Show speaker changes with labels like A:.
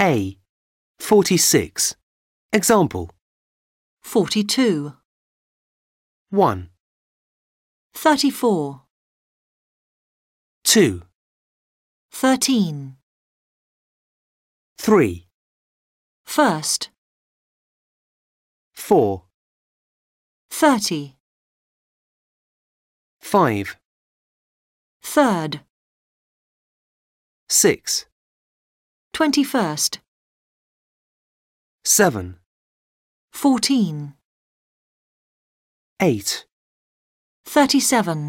A: A. 46. Example.
B: 42,
A: 1,
B: 34,
A: 2,
B: 13,
A: 3,
B: first,
A: 4,
B: 30,
A: 5,
B: third,
A: 6,
B: 21st,
A: 7,
B: 14,
A: 8.
B: 37.